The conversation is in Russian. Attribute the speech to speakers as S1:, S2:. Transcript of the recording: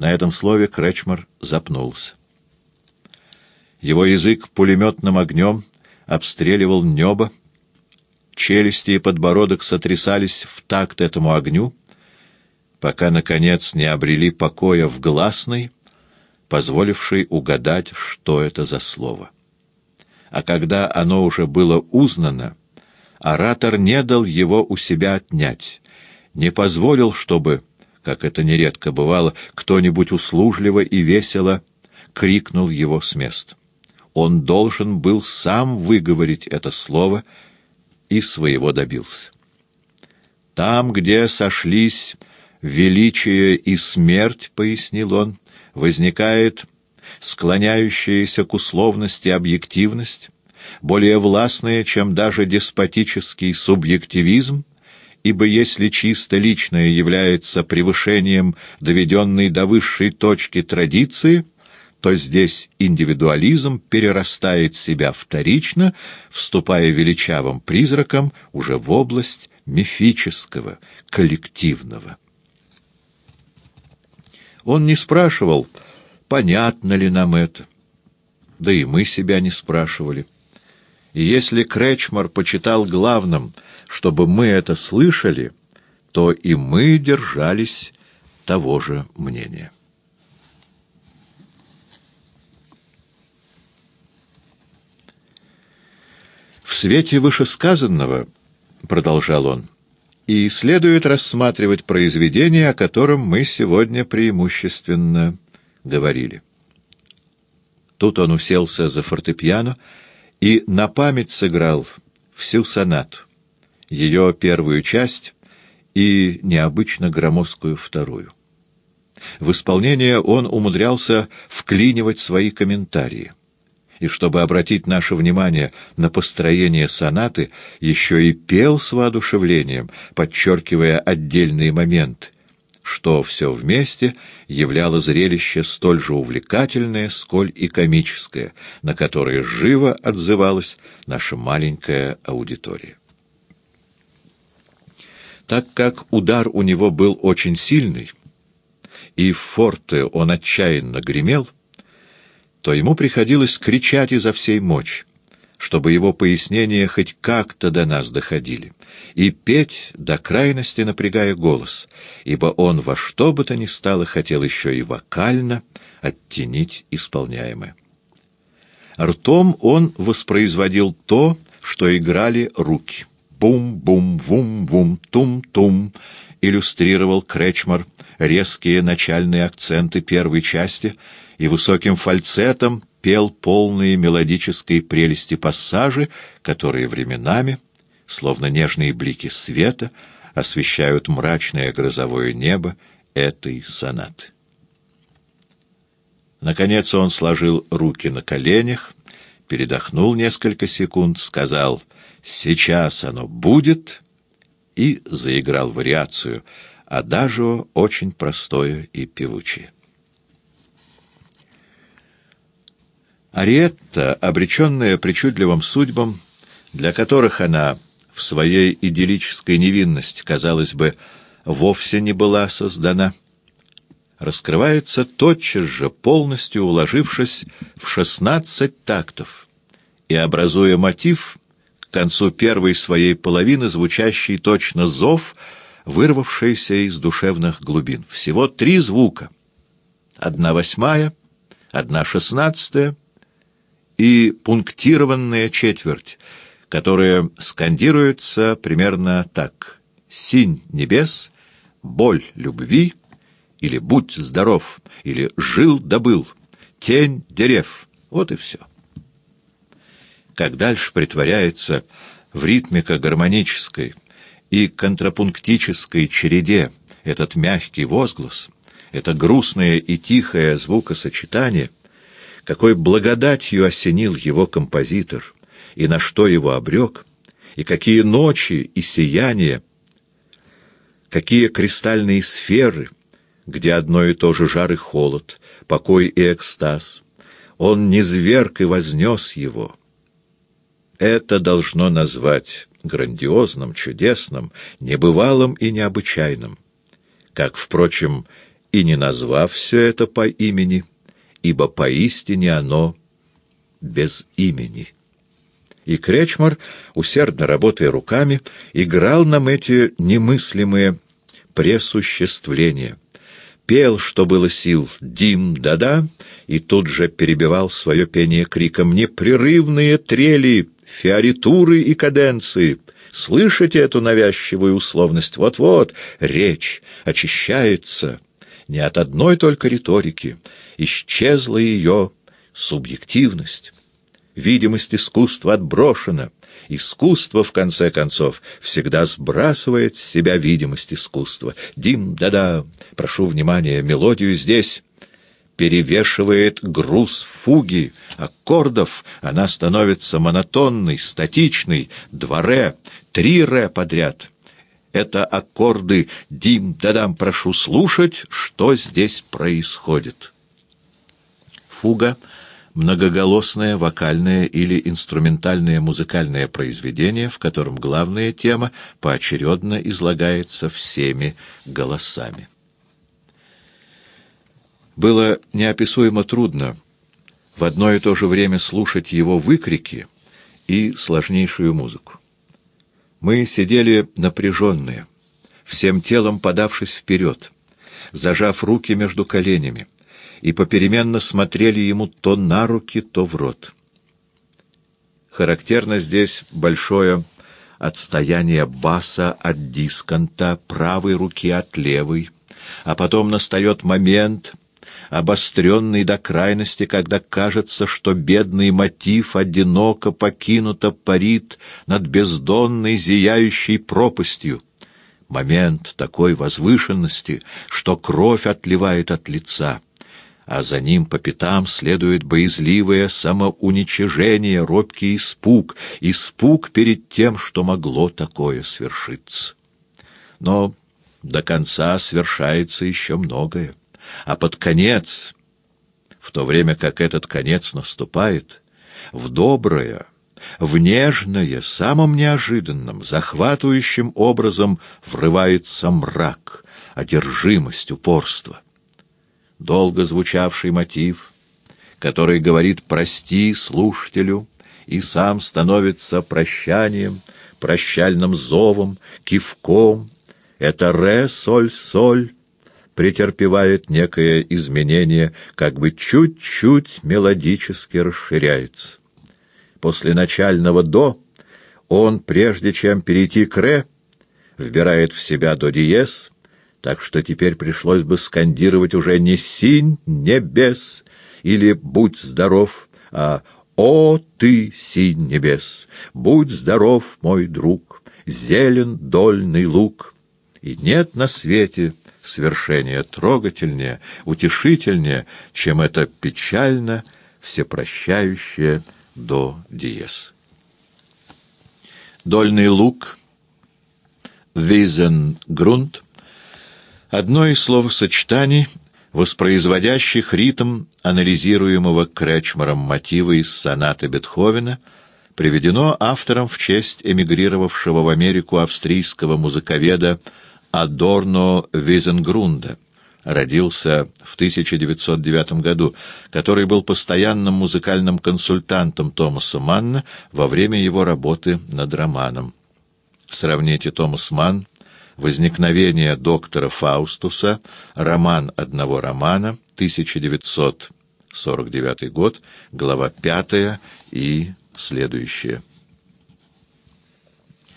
S1: На этом слове Кречмар запнулся. Его язык пулеметным огнем обстреливал небо, челюсти и подбородок сотрясались в такт этому огню, пока, наконец, не обрели покоя в гласной, позволившей угадать, что это за слово. А когда оно уже было узнано, оратор не дал его у себя отнять, не позволил, чтобы, как это нередко бывало, кто-нибудь услужливо и весело крикнул его с места. Он должен был сам выговорить это слово и своего добился. Там, где сошлись величие и смерть, — пояснил он, — возникает склоняющаяся к условности объективность, более властная, чем даже деспотический субъективизм, ибо если чисто личное является превышением доведенной до высшей точки традиции, то здесь индивидуализм перерастает себя вторично, вступая величавым призраком уже в область мифического, коллективного. Он не спрашивал, понятно ли нам это, да и мы себя не спрашивали. И если Кречмар почитал главным, чтобы мы это слышали, то и мы держались того же мнения. В свете вышесказанного, — продолжал он, — и следует рассматривать произведение, о котором мы сегодня преимущественно говорили. Тут он уселся за фортепиано и на память сыграл всю сонату, ее первую часть и необычно громоздкую вторую. В исполнение он умудрялся вклинивать свои комментарии — и чтобы обратить наше внимание на построение сонаты, еще и пел с воодушевлением, подчеркивая отдельные моменты, что все вместе являло зрелище столь же увлекательное, сколь и комическое, на которое живо отзывалась наша маленькая аудитория. Так как удар у него был очень сильный, и в форте он отчаянно гремел, то ему приходилось кричать изо всей мочи, чтобы его пояснения хоть как-то до нас доходили, и петь до крайности напрягая голос, ибо он во что бы то ни стало хотел еще и вокально оттенить исполняемое. Ртом он воспроизводил то, что играли руки. Бум-бум-вум-вум, тум-тум, иллюстрировал Кречмар резкие начальные акценты первой части — и высоким фальцетом пел полные мелодической прелести пассажи, которые временами, словно нежные блики света, освещают мрачное грозовое небо этой сонаты. Наконец он сложил руки на коленях, передохнул несколько секунд, сказал «Сейчас оно будет» и заиграл вариацию, адажио очень простое и певучее. Ариетта, обреченная причудливым судьбам, для которых она в своей идиллической невинности, казалось бы, вовсе не была создана, раскрывается тотчас же, полностью уложившись в шестнадцать тактов и образуя мотив, к концу первой своей половины звучащий точно зов, вырвавшийся из душевных глубин. Всего три звука. Одна восьмая, одна шестнадцатая — и пунктированная четверть, которая скандируется примерно так. «Синь небес», «Боль любви» или «Будь здоров» или «Жил добыл», «Тень дерев». Вот и все. Как дальше притворяется в ритмико-гармонической и контрапунктической череде этот мягкий возглас, это грустное и тихое звукосочетание — какой благодатью осенил его композитор, и на что его обрек, и какие ночи и сияния, какие кристальные сферы, где одно и то же жар и холод, покой и экстаз. Он низверг и вознес его. Это должно назвать грандиозным, чудесным, небывалым и необычайным, как, впрочем, и не назвав все это по имени, ибо поистине оно без имени. И Кречмар, усердно работая руками, играл нам эти немыслимые пресуществления. Пел, что было сил, «Дим-да-да», и тут же перебивал свое пение криком «Непрерывные трели, фиоритуры и каденции». Слышите эту навязчивую условность? Вот-вот, речь очищается не от одной только риторики. Исчезла ее субъективность. Видимость искусства отброшена. Искусство, в конце концов, всегда сбрасывает с себя видимость искусства. Дим, да-да, прошу внимания, мелодию здесь перевешивает груз фуги, аккордов, она становится монотонной, статичной, два ре, три ре подряд. Это аккорды «дим-да-дам, прошу слушать, что здесь происходит». Фуга — многоголосное вокальное или инструментальное музыкальное произведение, в котором главная тема поочередно излагается всеми голосами. Было неописуемо трудно в одно и то же время слушать его выкрики и сложнейшую музыку. Мы сидели напряженные, всем телом подавшись вперед, зажав руки между коленями, и попеременно смотрели ему то на руки, то в рот. Характерно здесь большое отстояние баса от дисконта, правой руки от левой, а потом настает момент, обостренный до крайности, когда кажется, что бедный мотив одиноко покинуто парит над бездонной зияющей пропастью. Момент такой возвышенности, что кровь отливает от лица, а за ним по пятам следует боязливое самоуничижение, робкий испуг, испуг перед тем, что могло такое свершиться. Но до конца свершается еще многое а под конец, в то время как этот конец наступает, в доброе, в нежное, самым неожиданным, захватывающим образом врывается мрак, одержимость, упорство. Долго звучавший мотив, который говорит «прости» слушателю и сам становится прощанием, прощальным зовом, кивком, это ре, соль, соль, претерпевает некое изменение, как бы чуть-чуть мелодически расширяется. После начального «до» он, прежде чем перейти к «ре», вбирает в себя до диез, так что теперь пришлось бы скандировать уже не «синь небес» или «будь здоров», а «О, ты, синь небес! Будь здоров, мой друг! Зелен дольный луг!» И нет на свете свершение трогательнее, утешительнее, чем это печально всепрощающее до диез. Дольный лук, визенгрунт — одно из словосочетаний, воспроизводящих ритм анализируемого Кречмаром мотива из сонаты Бетховена, приведено автором в честь эмигрировавшего в Америку австрийского музыковеда Адорно Визенгрунда, родился в 1909 году, который был постоянным музыкальным консультантом Томаса Манна во время его работы над романом. Сравните Томас Манн, «Возникновение доктора Фаустуса», роман одного романа, 1949 год, глава 5 и следующее.